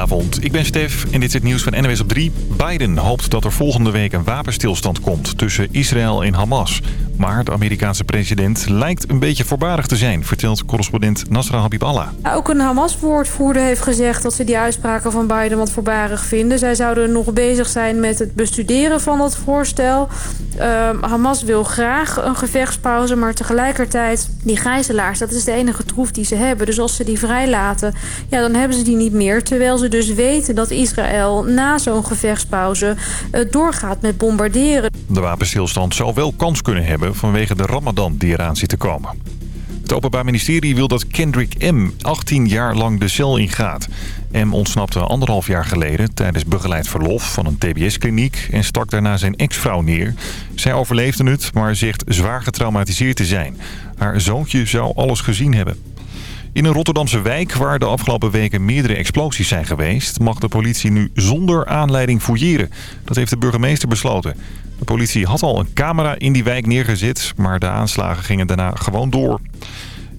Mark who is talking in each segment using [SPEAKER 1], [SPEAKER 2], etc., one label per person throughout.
[SPEAKER 1] Goedenavond, ik ben Stef en dit is het nieuws van NWS op 3. Biden hoopt dat er volgende week een wapenstilstand komt tussen Israël en Hamas. Maar de Amerikaanse president lijkt een beetje voorbarig te zijn... vertelt correspondent Nasra Habiballah.
[SPEAKER 2] Ook een Hamas-woordvoerder heeft gezegd dat ze die uitspraken van Biden wat voorbarig vinden. Zij zouden nog bezig zijn met het bestuderen van dat voorstel. Uh, Hamas wil graag een gevechtspauze, maar tegelijkertijd... die gijzelaars, dat is de enige troef die ze hebben. Dus als ze die vrijlaten, ja, dan hebben ze die niet meer. Terwijl ze dus weten dat Israël na zo'n gevechtspauze... Uh, doorgaat met bombarderen.
[SPEAKER 1] De wapenstilstand zou wel kans kunnen hebben vanwege de ramadan die eraan zit te komen. Het Openbaar Ministerie wil dat Kendrick M. 18 jaar lang de cel ingaat. M. ontsnapte anderhalf jaar geleden tijdens begeleid verlof van een tbs-kliniek... en stak daarna zijn ex-vrouw neer. Zij overleefde het, maar zegt zwaar getraumatiseerd te zijn. Haar zoontje zou alles gezien hebben. In een Rotterdamse wijk waar de afgelopen weken meerdere explosies zijn geweest... mag de politie nu zonder aanleiding fouilleren. Dat heeft de burgemeester besloten. De politie had al een camera in die wijk neergezet, maar de aanslagen gingen daarna gewoon door.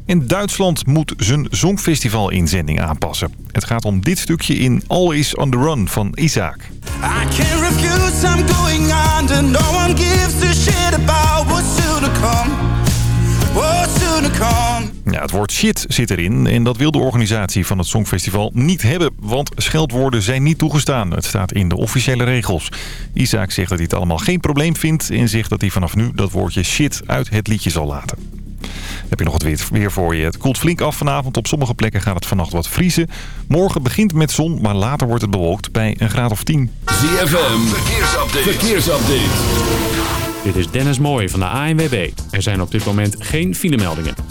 [SPEAKER 1] In Duitsland moet zijn Songfestival-inzending aanpassen. Het gaat om dit stukje in All Is On The Run van Isaac. I Ja, het woord shit zit erin en dat wil de organisatie van het Songfestival niet hebben, want scheldwoorden zijn niet toegestaan. Het staat in de officiële regels. Isaac zegt dat hij het allemaal geen probleem vindt en zegt dat hij vanaf nu dat woordje shit uit het liedje zal laten. Heb je nog het weer voor je. Het koelt flink af vanavond. Op sommige plekken gaat het vannacht wat vriezen. Morgen begint met zon, maar later wordt het bewolkt bij een graad of 10.
[SPEAKER 3] ZFM, verkeersupdate. verkeersupdate.
[SPEAKER 4] Dit is Dennis Mooij van de ANWB. Er zijn op dit moment geen filemeldingen.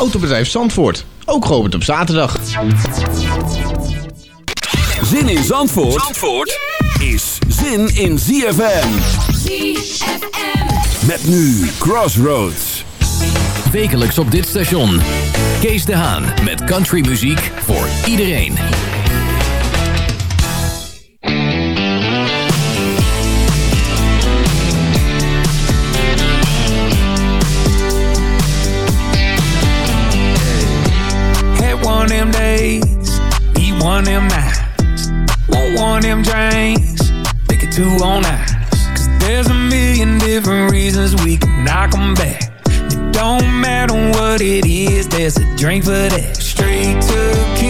[SPEAKER 5] Autobedrijf Zandvoort, ook geopend op zaterdag.
[SPEAKER 3] Zin in Zandvoort, Zandvoort is zin in ZFM. ZFM. Met nu Crossroads.
[SPEAKER 6] Wekelijks op dit station. Kees de Haan met countrymuziek voor iedereen.
[SPEAKER 7] Two on ice. Cause there's a million different reasons we can knock them back. It don't matter what it is, there's a drink for that. Straight tequila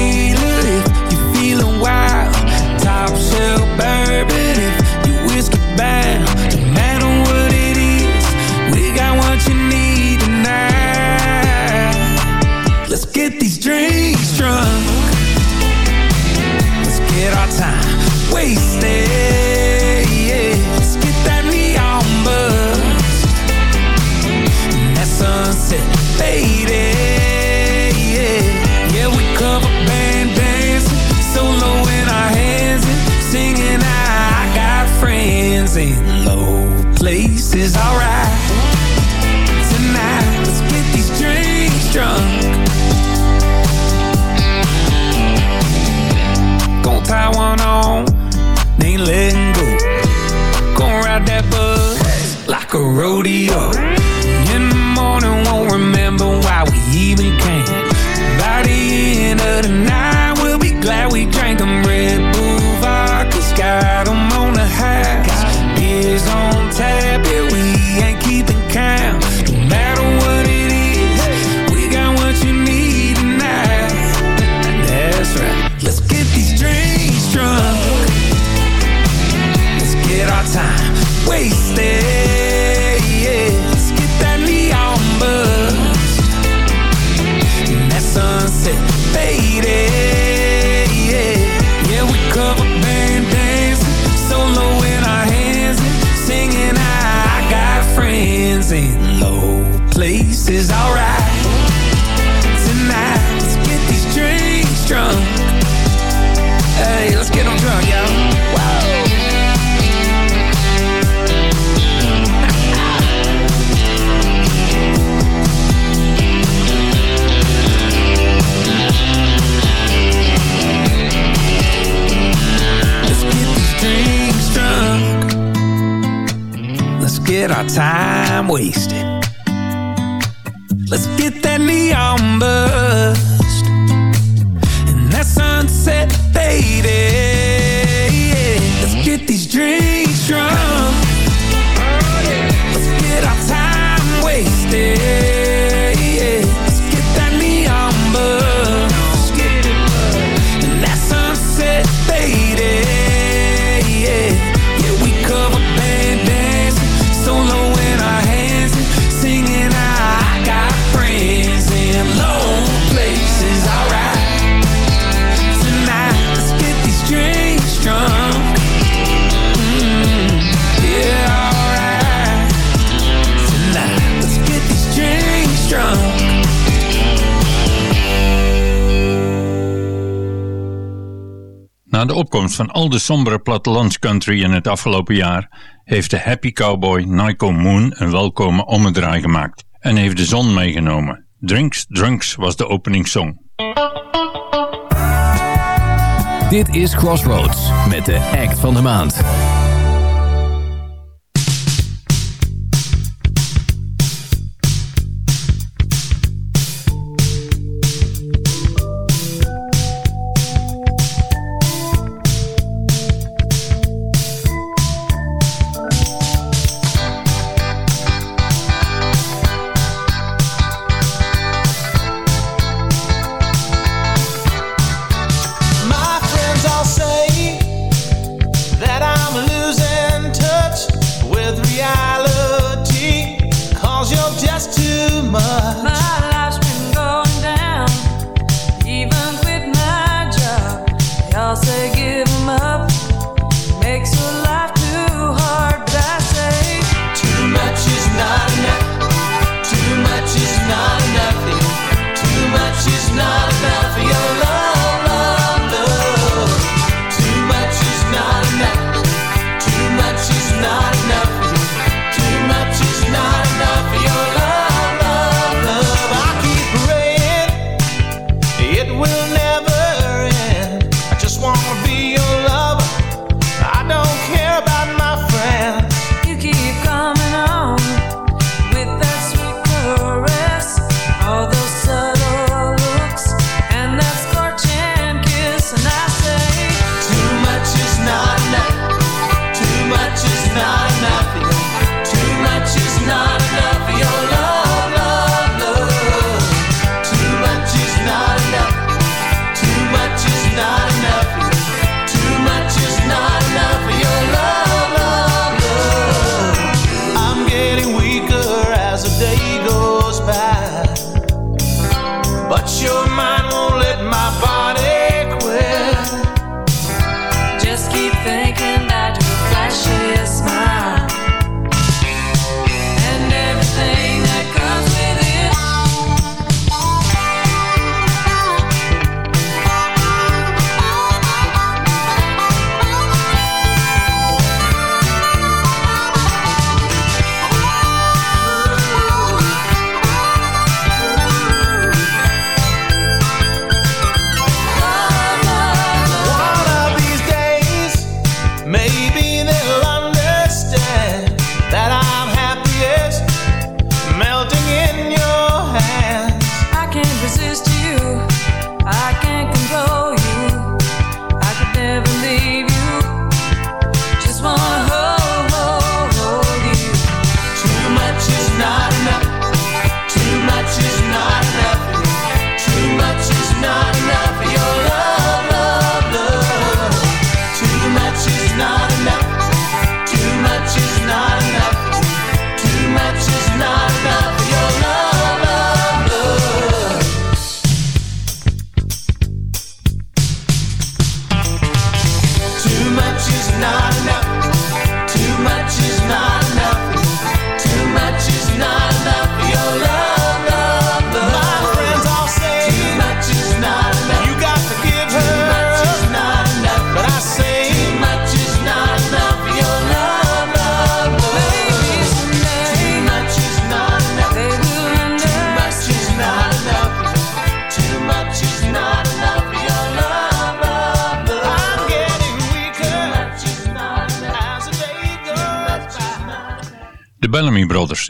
[SPEAKER 7] time
[SPEAKER 8] van al de sombere plattelandscountry in het afgelopen jaar heeft de happy cowboy Nico Moon een welkome ommedraai gemaakt en heeft de zon meegenomen. Drinks Drunks was de openingssong.
[SPEAKER 6] Dit is Crossroads met de act van de maand.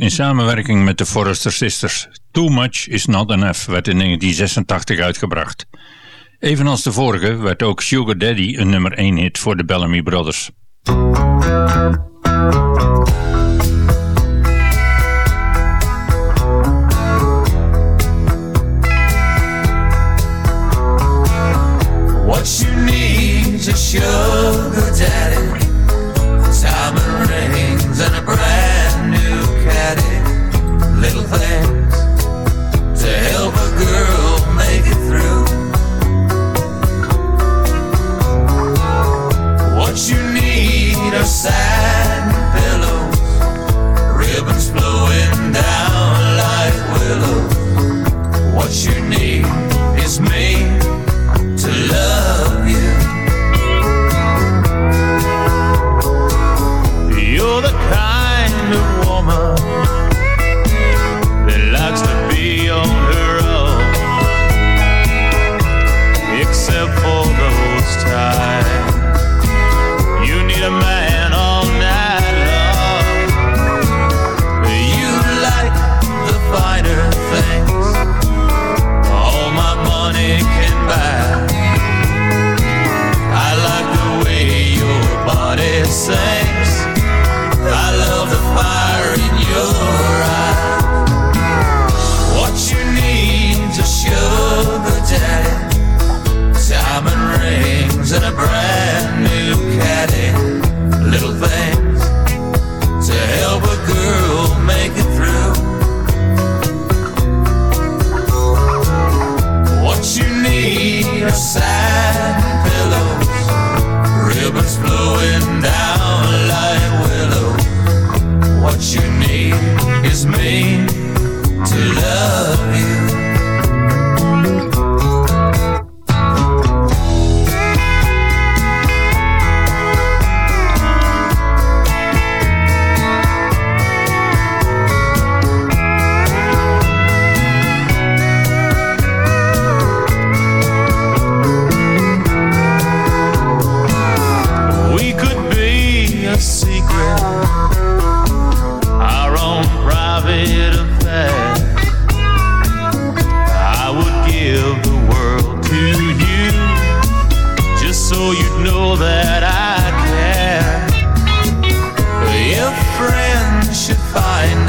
[SPEAKER 8] In samenwerking met de Forrester Sisters. Too Much Is Not Enough werd in 1986 uitgebracht. Evenals de vorige werd ook Sugar Daddy een nummer 1 hit voor de Bellamy Brothers.
[SPEAKER 9] What you need a sugar little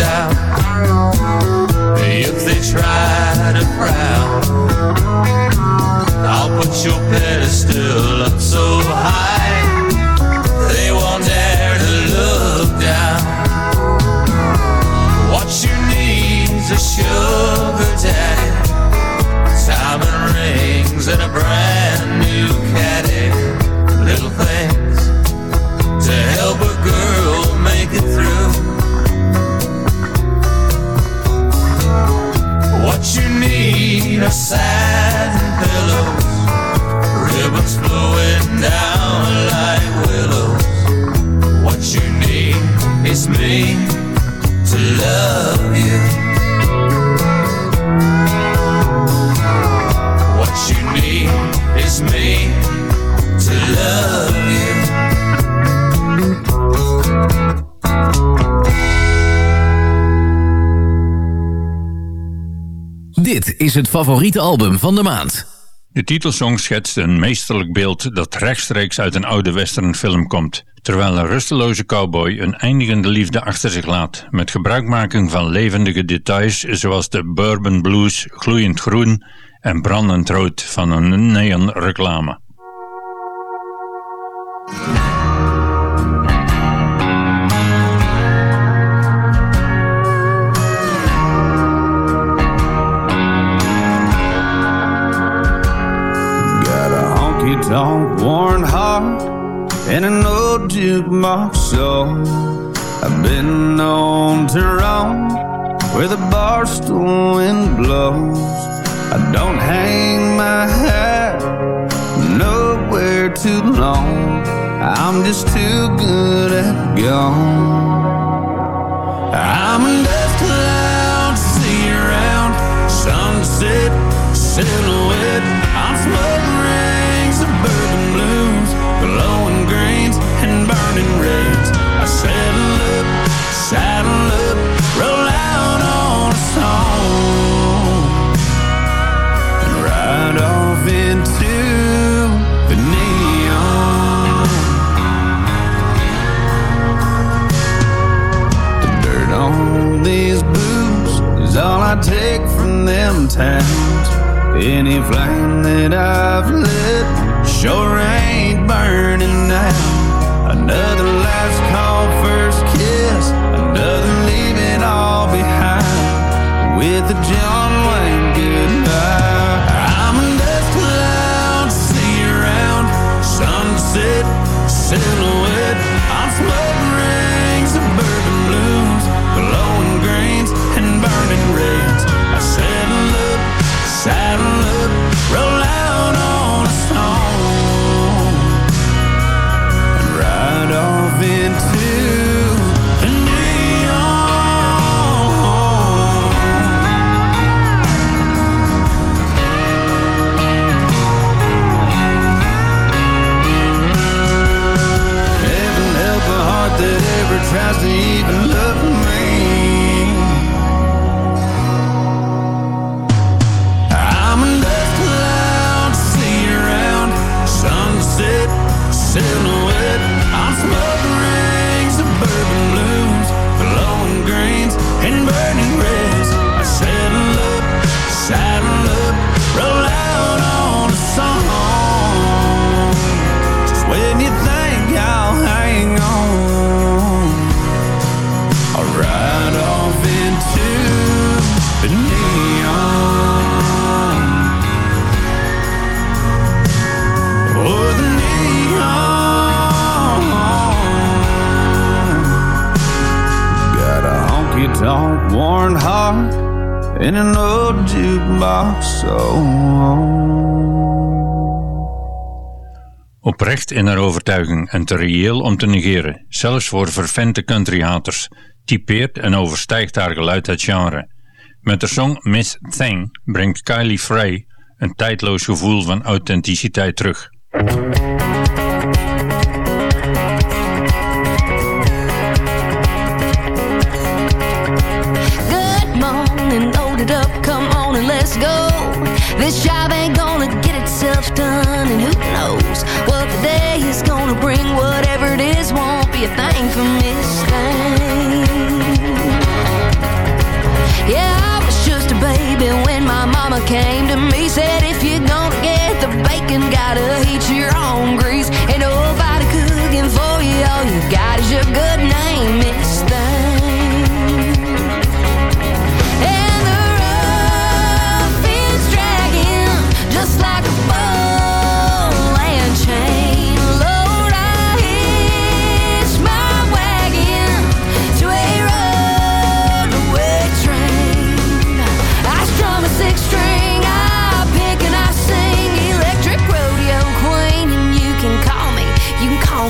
[SPEAKER 9] find is
[SPEAKER 6] het favoriete album van de maand.
[SPEAKER 8] De titelsong schetst een meesterlijk beeld dat rechtstreeks uit een oude westernfilm komt, terwijl een rusteloze cowboy een eindigende liefde achter zich laat, met gebruikmaking van levendige details zoals de bourbon blues, gloeiend groen en brandend rood van een neonreclame.
[SPEAKER 10] Got and an old jukebox soul. I've been known to roam where the bar stool wind blows. I don't hang my hat nowhere too long. I'm just too good at gone. I'm a dust cloud to see around sunset silhouette. sometimes any flame that I've lit sure ain't burning now. Another last call, first kiss, another leave it all behind with a John Wayne goodbye. I'm a dust cloud, see around sunset silhouette.
[SPEAKER 8] in haar overtuiging en te reëel om te negeren, zelfs voor vervente countryhaters, typeert en overstijgt haar geluid het genre. Met de song Miss Thing brengt Kylie Frey een tijdloos gevoel van authenticiteit terug.
[SPEAKER 11] Good morning, up, come on and let's go. This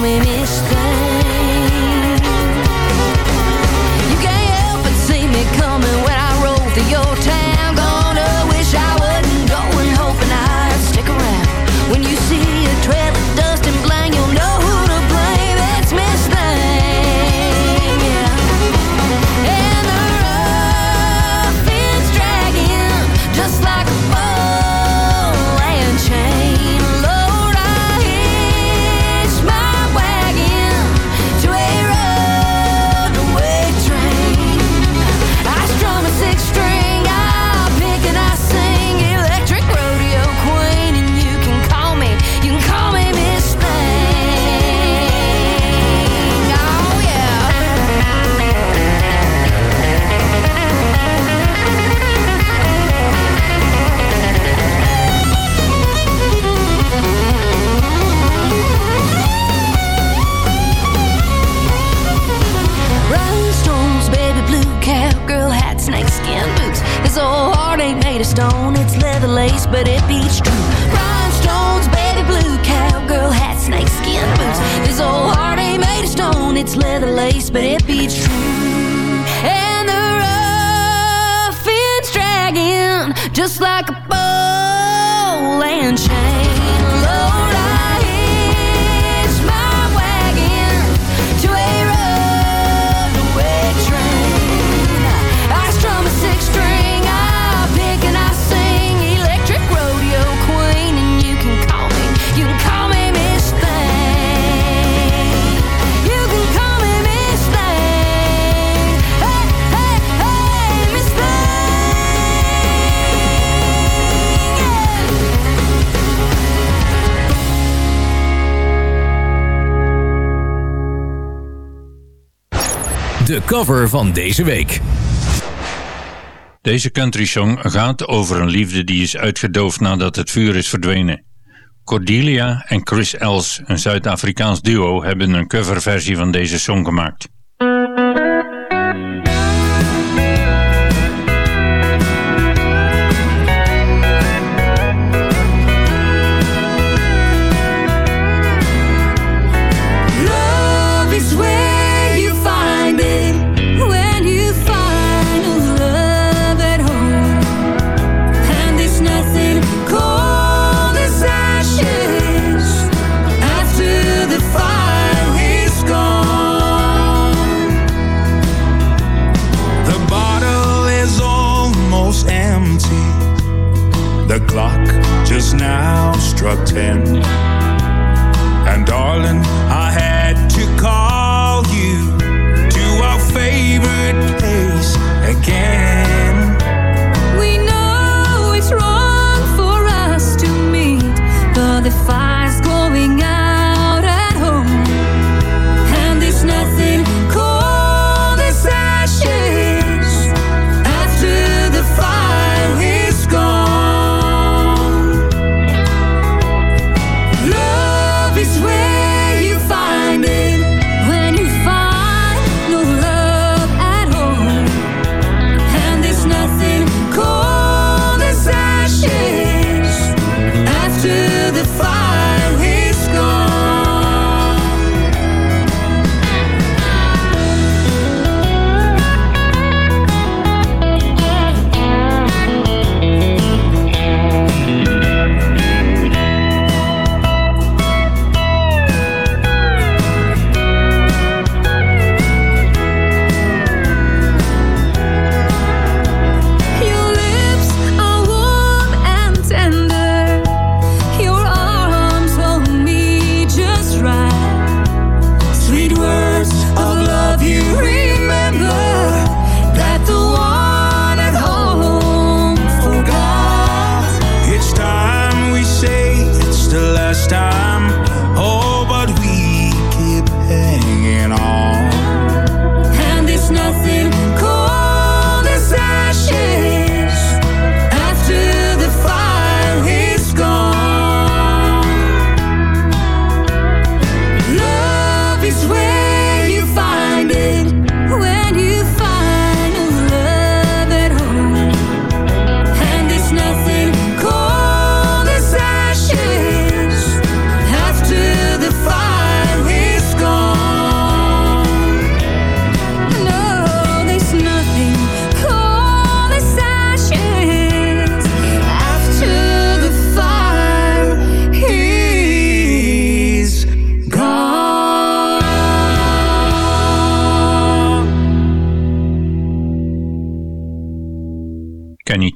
[SPEAKER 11] we missed
[SPEAKER 6] De cover van deze week.
[SPEAKER 12] Deze country song gaat over een liefde die is uitgedoofd nadat het vuur is verdwenen. Cordelia en Chris Els, een Zuid-Afrikaans duo, hebben een coverversie van deze song gemaakt.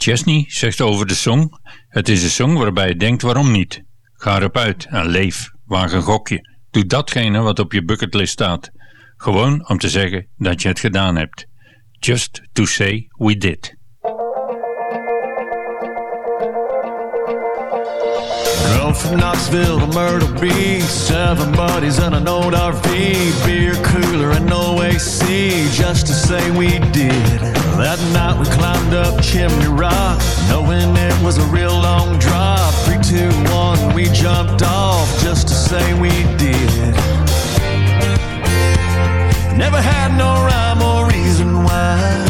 [SPEAKER 12] Chesney zegt over de song: Het is een song waarbij je denkt waarom niet. Ga erop uit en leef. Waag een gokje. Doe datgene wat op je bucketlist staat. Gewoon om te zeggen dat je het gedaan hebt. Just to say we did.
[SPEAKER 9] Girl from Knoxville to Myrtle Beach, seven buddies and an old RV, beer cooler and no AC, just to say we did. That night we climbed up Chimney Rock, knowing it was a real long drop. Three, two, one, we jumped off just to say we did. Never had no rhyme or reason why.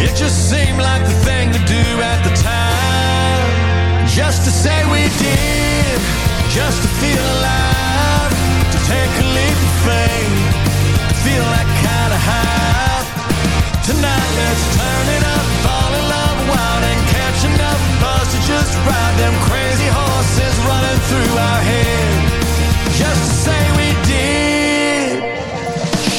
[SPEAKER 9] It just seemed like the thing to do at the time. Just to say we did, just to feel alive, to take a leap of faith, to feel that kind of high. Tonight let's turn it up, fall in love wild and catch enough buzz to just ride them crazy horses running through our head. Just to say.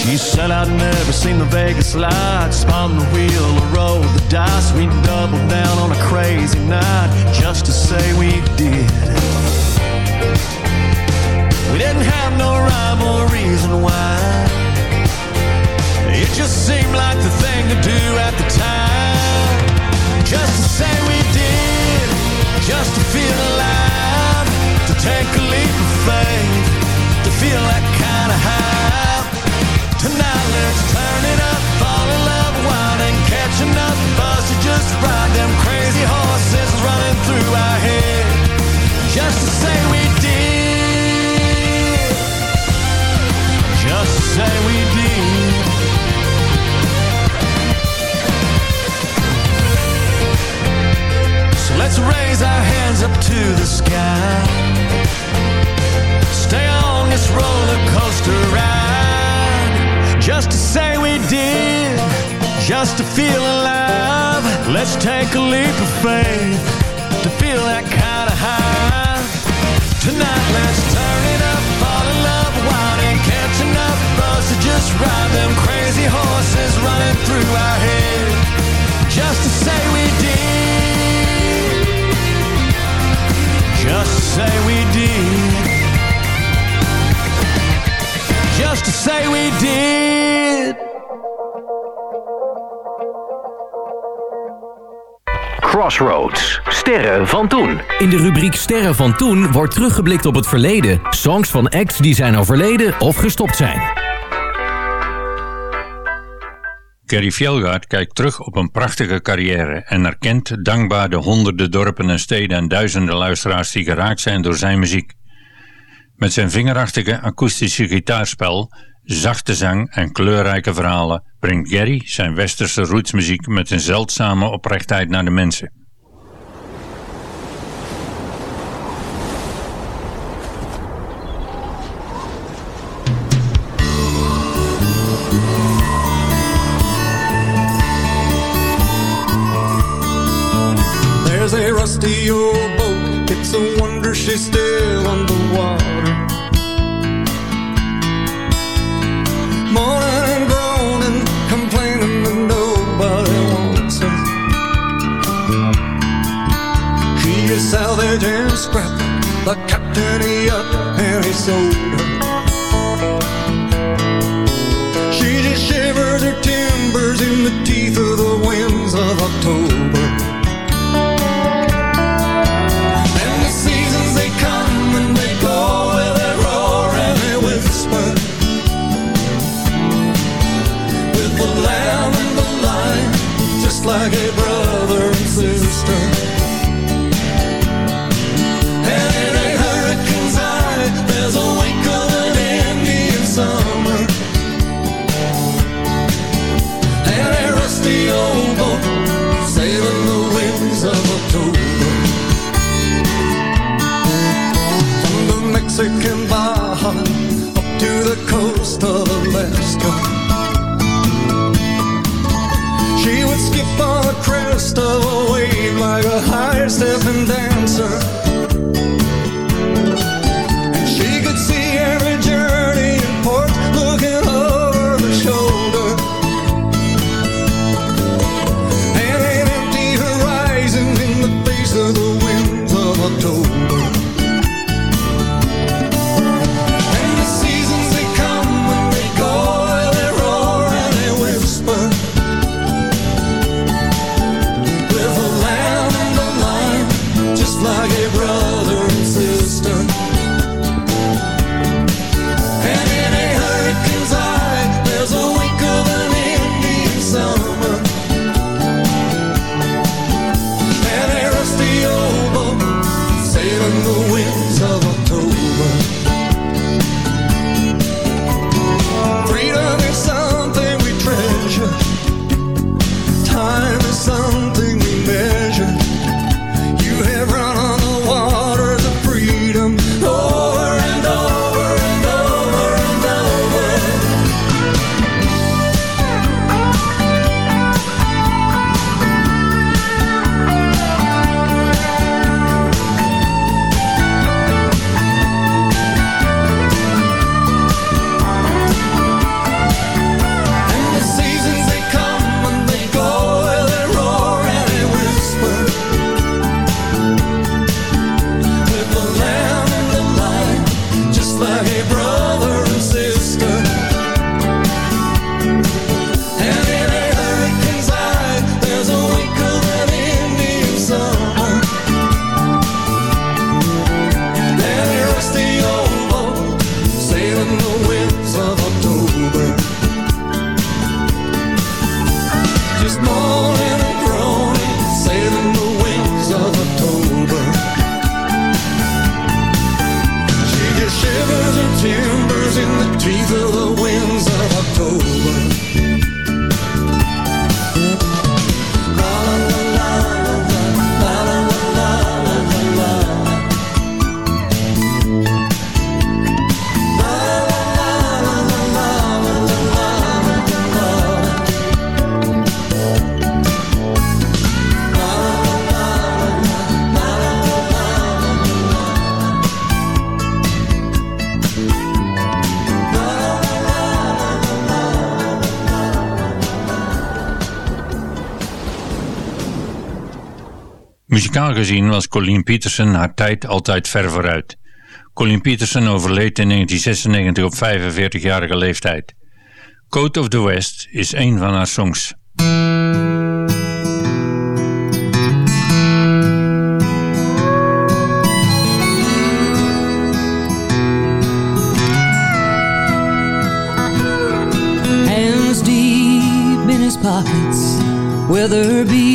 [SPEAKER 9] She said I'd never seen the Vegas lights, spun the wheel or rolled the dice. We doubled down on a crazy night just to say we did. We didn't have no rhyme or reason why. It just seemed like the thing to do at the time. Just to say we did, just to feel alive, to take a leap of faith, to feel that kind of high. Tonight let's turn it up, fall in love, wild and catching up. Buzz to just ride them crazy horses running through our head. Just to say we did. Just to say we did. So let's raise our hands up to the sky. Just to feel alive. Let's take a leap of faith to feel that kind of high. Tonight, let's turn it up, fall in love, wild and catching up. Buzz to just ride them crazy horses running through our head. Just to say we did. Just to say we did. Just to say we did.
[SPEAKER 6] Crossroads. Sterren van toen. In de rubriek Sterren van toen wordt teruggeblikt op het verleden. Songs van acts die zijn overleden of gestopt zijn.
[SPEAKER 8] Gary Fjellgaard kijkt terug op een prachtige carrière en erkent dankbaar de honderden dorpen en steden en duizenden luisteraars die geraakt zijn door zijn muziek. Met zijn vingerachtige akoestische gitaarspel, zachte zang en kleurrijke verhalen brengt Gary zijn westerse rootsmuziek met een zeldzame oprechtheid naar de mensen.
[SPEAKER 13] Of October. High-stepping dancer.
[SPEAKER 8] gezien was Colleen Petersen haar tijd altijd ver vooruit. Colleen Peterson overleed in 1996 op 45-jarige leeftijd. Coat of the West is een van haar songs.
[SPEAKER 12] Hands deep in his pockets, weather be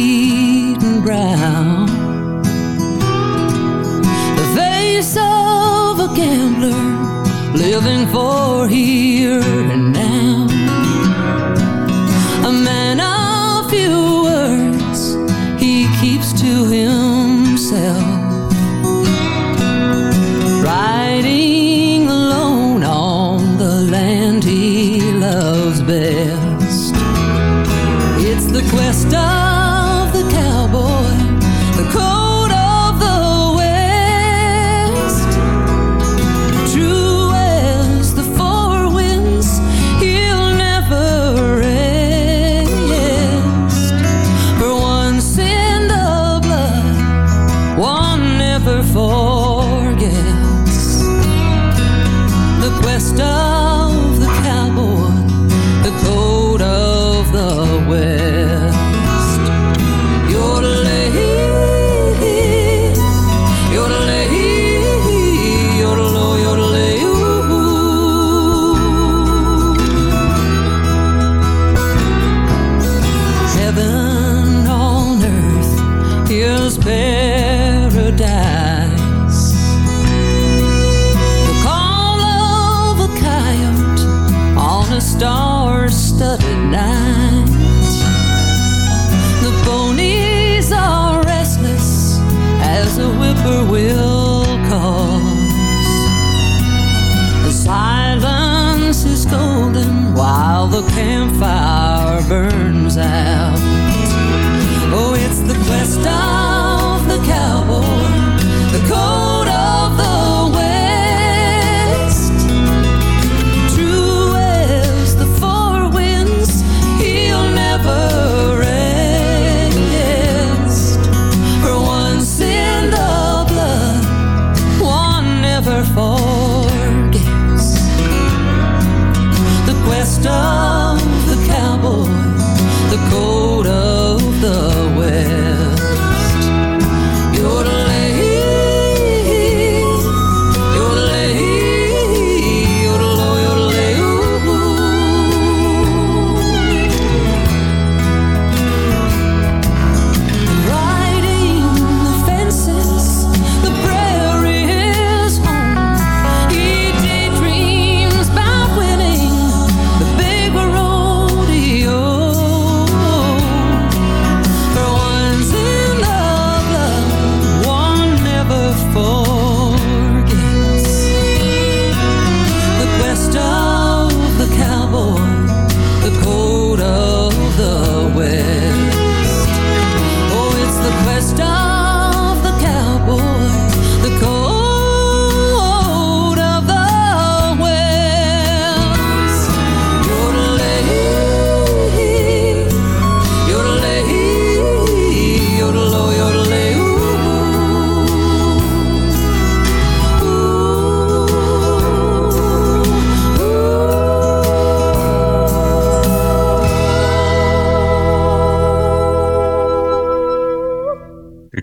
[SPEAKER 12] the campfire.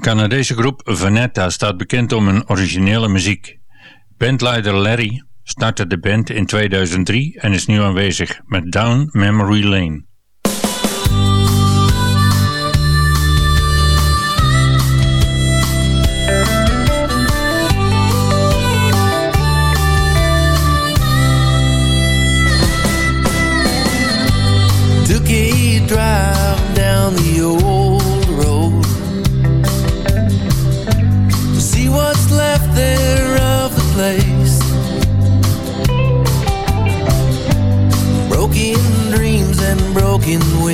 [SPEAKER 8] Canadese groep Vanetta staat bekend om hun originele muziek. Bandleider Larry startte de band in 2003 en is nu aanwezig met Down Memory Lane.
[SPEAKER 14] Dookie drive down the old
[SPEAKER 15] спиной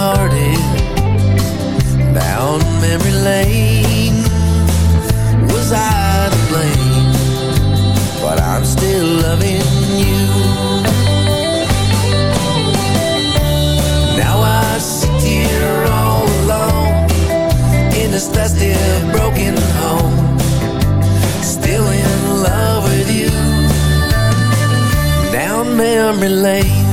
[SPEAKER 15] hearted down memory lane. Was I to blame? But I'm still loving you. Now I sit here all alone in this dusty, broken home, still in love with you. Down memory lane.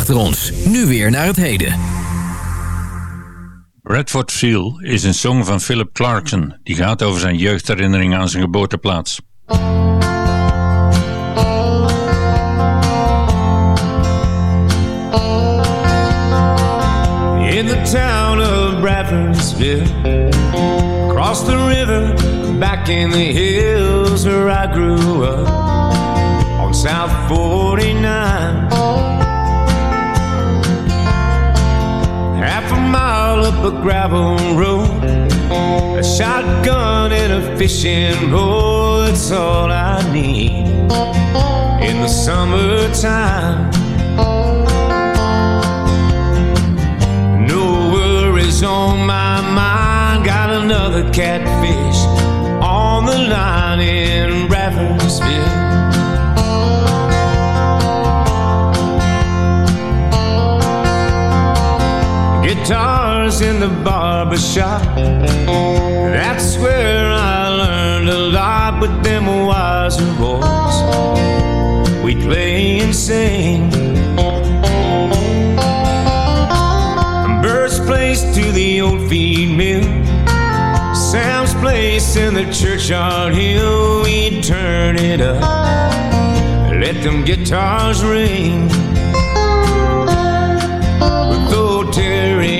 [SPEAKER 6] Achter ons. Nu weer naar het heden.
[SPEAKER 8] Bradford Seal is een song van Philip Clarkson. Die gaat over zijn jeugdherinneringen aan zijn geboorteplaats.
[SPEAKER 16] in the town of Bradfordsville. Across the river, back in the hills where I grew up gravel road, a shotgun and a fishing pole, that's all I need in the summertime. No worries on my mind. Got another catfish on the line in Raffersville. Guitars in the barber shop. That's where I learned a lot with them wiser boys. We play and sing. From Bird's Place to the old feed mill. Sam's Place in the churchyard hill. We turn it up. Let them guitars ring.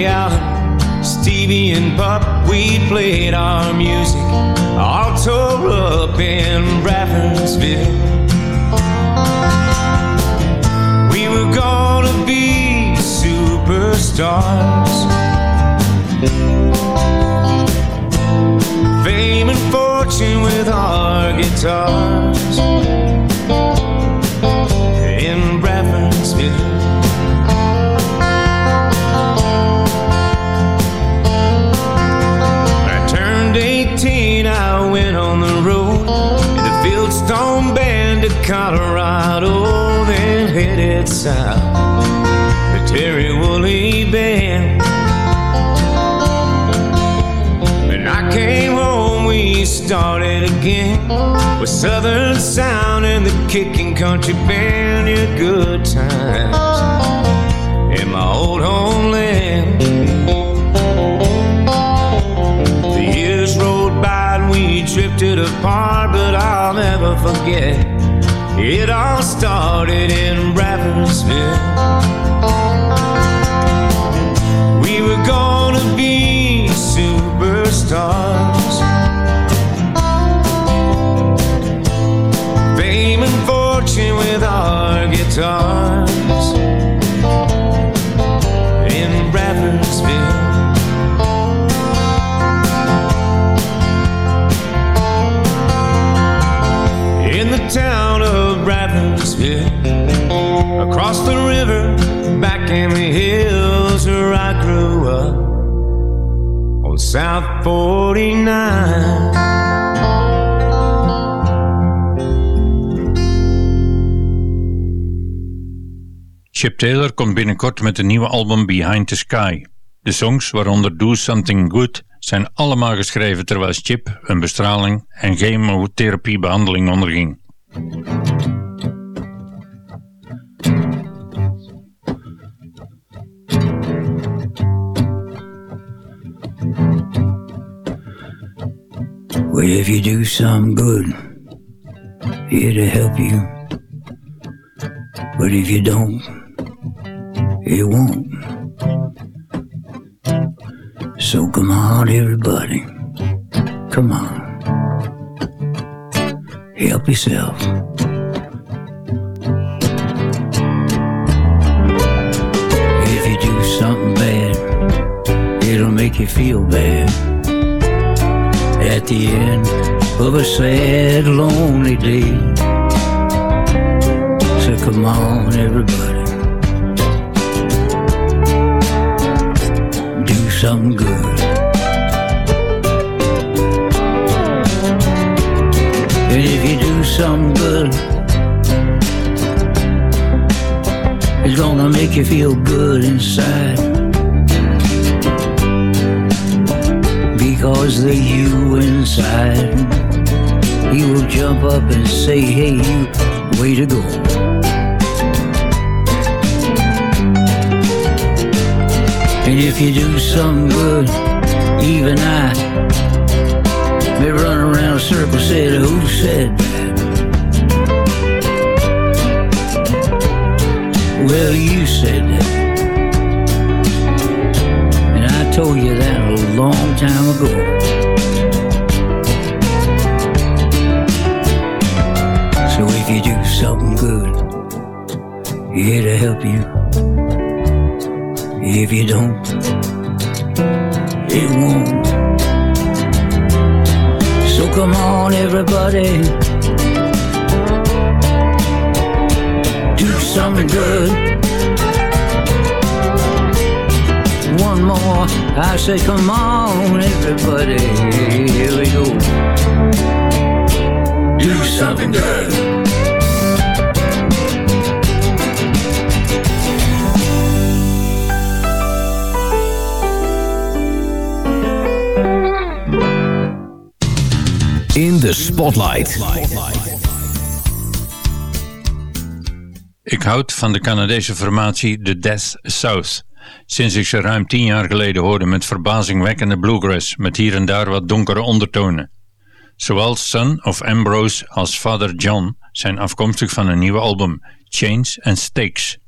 [SPEAKER 16] Allen, Stevie and Pup, we played our music all tore up in Raffersville. We were gonna be superstars. Fame and fortune with our guitars Colorado, then headed south. The Terry Woolley band. When I came home, we started again with Southern Sound and the kicking country band. Yeah, good times in my old homeland. The years rolled by and we drifted apart, but I'll never forget. It all started in Raffersville. We were gonna be superstars. Fame and fortune with our guitars
[SPEAKER 13] South 49.
[SPEAKER 8] Chip Taylor komt binnenkort met een nieuwe album Behind the Sky. De songs, waaronder Do Something Good, zijn allemaal geschreven terwijl Chip een bestraling en chemotherapiebehandeling onderging.
[SPEAKER 17] Well, if you do some good, to help you. But if you don't, it won't. So come on, everybody. Come on. Help yourself. If you do something bad, it'll make you feel bad. The end of a sad, lonely day. So come on, everybody. Do something good. And if you do something good, it's gonna make you feel good inside. Because the you inside, he will jump up and say, hey, you, way to go. And if you do something good, even I may run around a circle said, who said that? Well, you said that. Told you that a long time ago. So if you do something good, here to help you. If you don't, it won't. So come on, everybody. Do something good. One more, I say, come on, everybody. Here we go. Do something good.
[SPEAKER 6] In de Spotlight.
[SPEAKER 8] Ik houd van de Canadese formatie The Death South. Sinds ik ze ruim tien jaar geleden hoorde met verbazingwekkende bluegrass met hier en daar wat donkere ondertonen. Zowel Son of Ambrose als Father John zijn afkomstig van een nieuwe album, Chains and Stakes.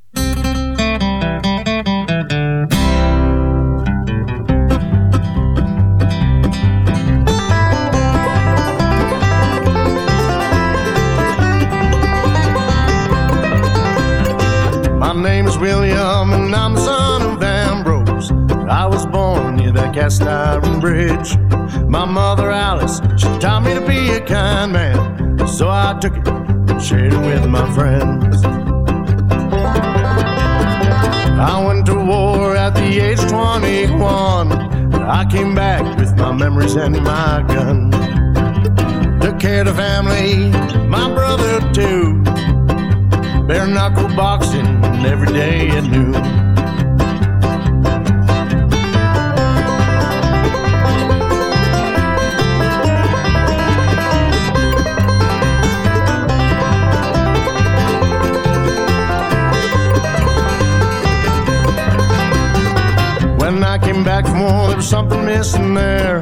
[SPEAKER 14] My name is William, and cast iron bridge. My mother, Alice, she taught me to be a kind man. So I took it and shared it with my friends. I went to war at the age 21. I came back with my memories and my gun. Took care of the family, my brother too. Bare knuckle boxing every day at noon. When I came back from war, there was something missing there.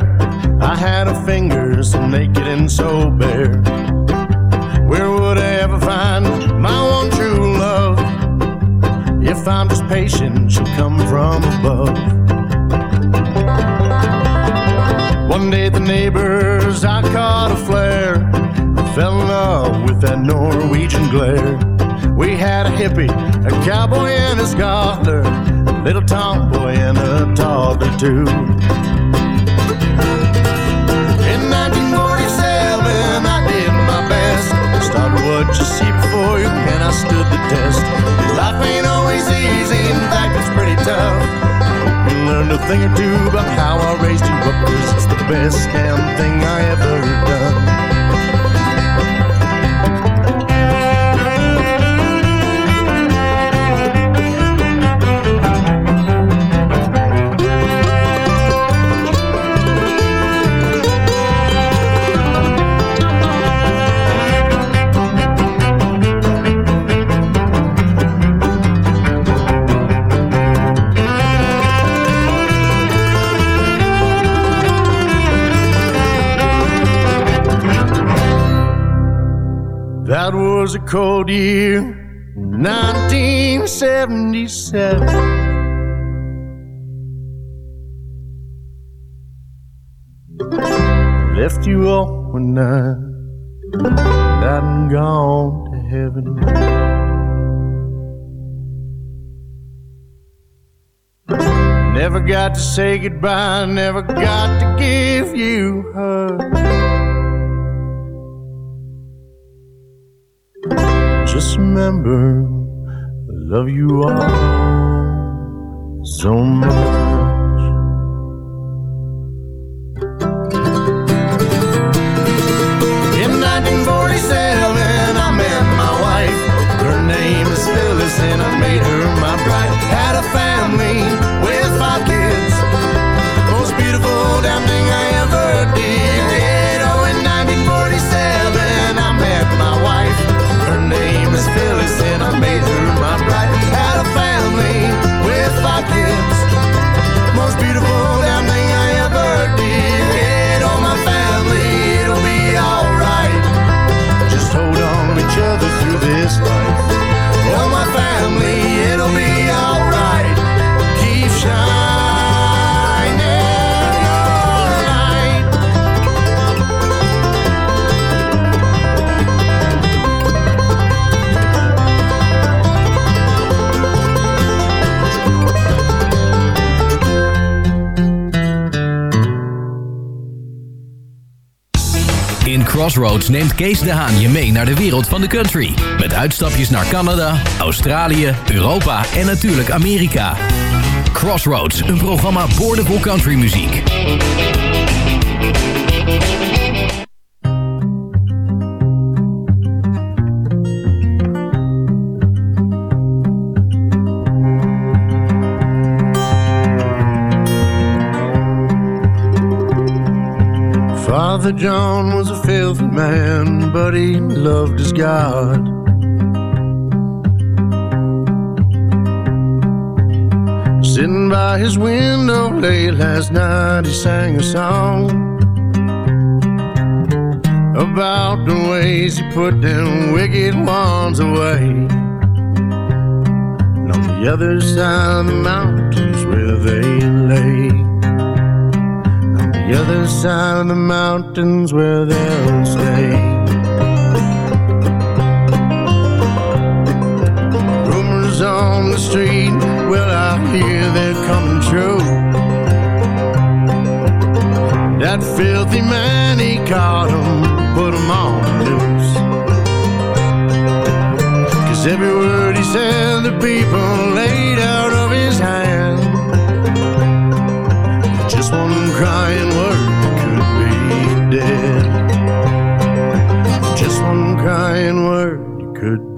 [SPEAKER 14] I had a finger so naked and so bare. Where would I ever find my one true love? If I'm just patient, she'll come from above. One day the neighbors, I caught a flare. I fell in love with that Norwegian glare. We had a hippie, a cowboy, and his a little tomboy, and a toddler too. In 1947, I did my best. Started what you see before you, and I stood the test. Life ain't always easy, in fact, it's pretty tough. You learned a thing or two about how I raised you up, cause it's the best damn thing I ever done. Was cold year, 1977. Left you all died and gone to heaven. Never got to say goodbye, never got to give you hugs. Just remember, I love you all so much. In 1947,
[SPEAKER 6] Crossroads neemt Kees de Haan je mee naar de wereld van de country. Met uitstapjes naar Canada, Australië, Europa en natuurlijk Amerika. Crossroads, een programma boordevol country muziek.
[SPEAKER 14] Father John was a filthy man, but he loved his God. Sitting by his window late last night, he sang a song about the ways he put them wicked ones away. And on the other side of the mountains where they lay. The other side of the mountains where they'll stay. Rumors on the street, well, I hear they're coming true. That filthy man, he caught 'em, put 'em on loose. Cause every word he said, the people laid out of his hand. Just one crying could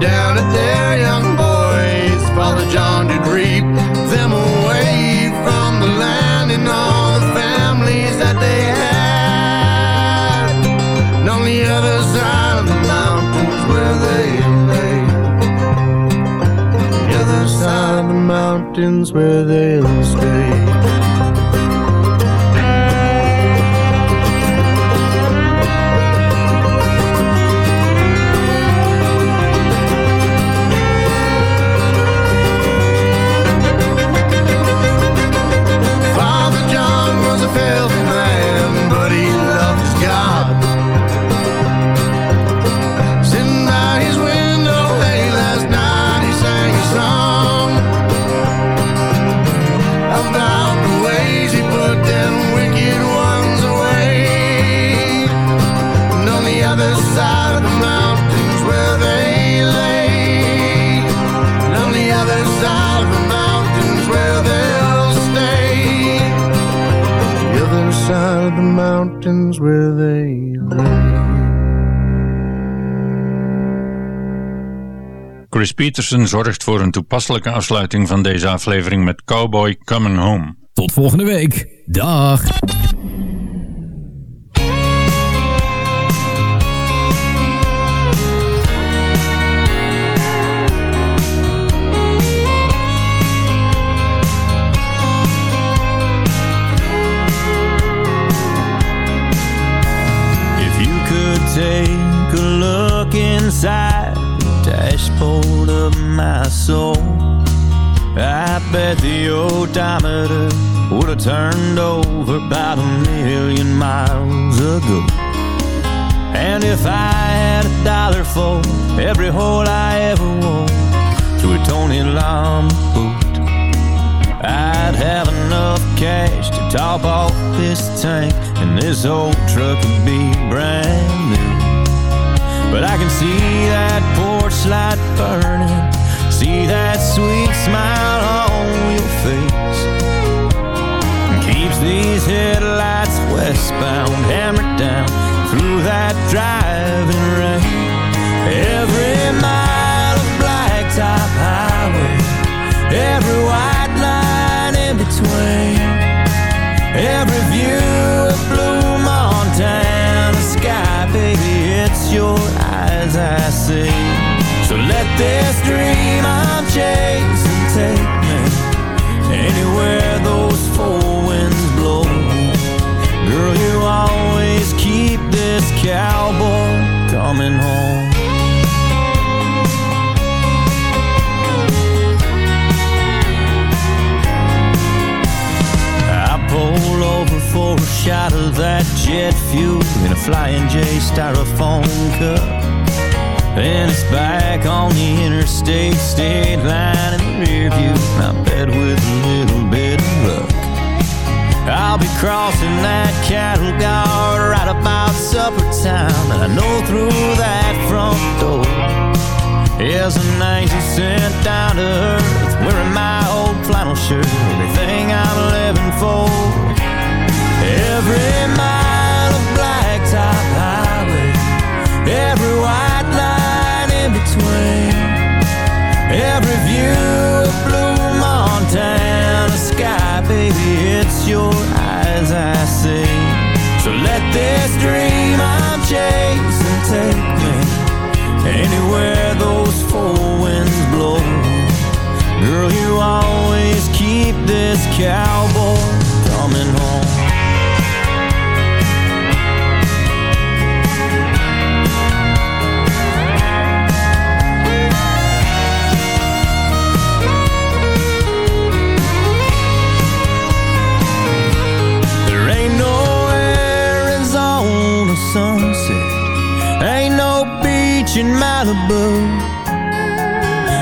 [SPEAKER 14] down at their young boys, Father John did reap them away from the land and all the families that they had. And on the other side of the mountains where they lay. The other side of the mountains where they'll stay. Mountains where they lay.
[SPEAKER 8] Chris Peterson zorgt voor een toepasselijke afsluiting van deze aflevering met Cowboy Coming Home.
[SPEAKER 6] Tot volgende week. Dag.
[SPEAKER 9] Inside dashboard of my soul, I bet the odometer would have turned over about a million miles ago. And if I had a dollar for every hole I ever wore to a Tony Lama boot, I'd have enough cash to top off this tank, and this old truck would be brand new. But I can see that porch light burning, see that sweet smile on your face. Keeps these headlights westbound, hammered down through that driving rain. Every mile of blacktop highway, every white line in between, every view of blue Montana sky, baby, it's your eyes I see. So let this dream I'm chasing take me anywhere those four winds blow. Girl, you always keep this cowboy coming home. Shot of that jet fuel in a flying J styrofoam cup. Then it's back on the interstate state line in the rear view. I bet with a little bit of luck. I'll be crossing that cattle guard right about supper time. And I know through that front door is an angel sent down to earth. Wearing my old flannel shirt, everything I'm living for. Every mile of blacktop highway, every white line in between, every view of blue Montana sky, baby, it's your eyes I see. So let this dream I'm chasing take me anywhere those four winds blow. Girl, you always keep this cowboy beach in Malibu.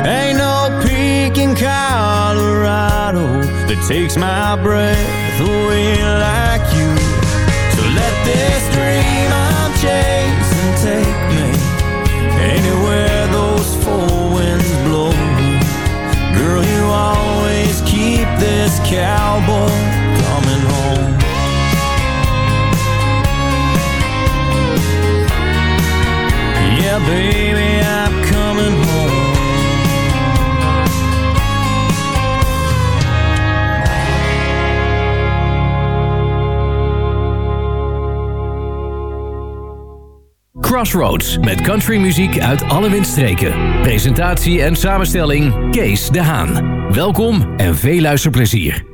[SPEAKER 9] Ain't no peak in Colorado that takes my breath away like you. So let this dream I'm chasing take me anywhere those four winds blow. Girl, you always keep this cowboy
[SPEAKER 6] Crossroads met countrymuziek uit alle windstreken. Presentatie en samenstelling Kees de Haan. Welkom en veel luisterplezier.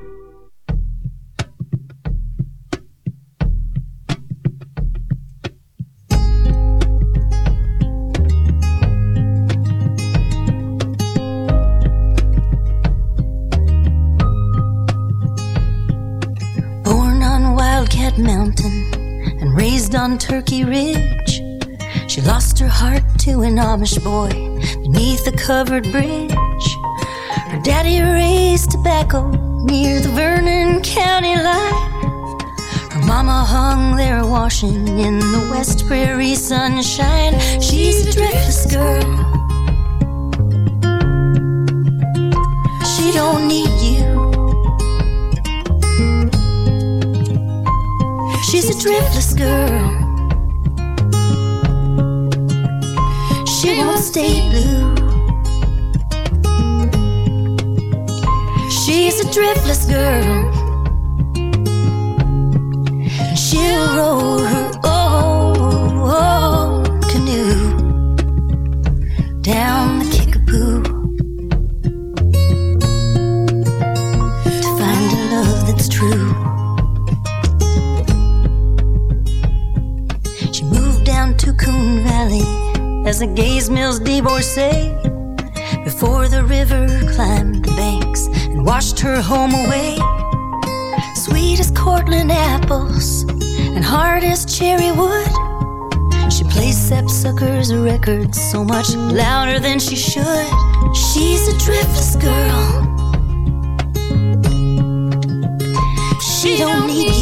[SPEAKER 11] On Mountain and raised on Turkey Ridge. She lost her heart to an Amish boy beneath a covered bridge. Her daddy raised tobacco near the Vernon County line. Her mama hung there washing in the West Prairie sunshine. She's a driftless girl. She don't need She's a driftless girl. She won't stay blue. She's a driftless girl. She'll row her own canoe down as a Gays Mills divorcee before the river climbed the banks and washed her home away. Sweet as Cortland apples and hard as cherry wood. She plays sapsuckers records so much louder than she should. She's a driftless girl. She don't need